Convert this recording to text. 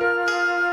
Música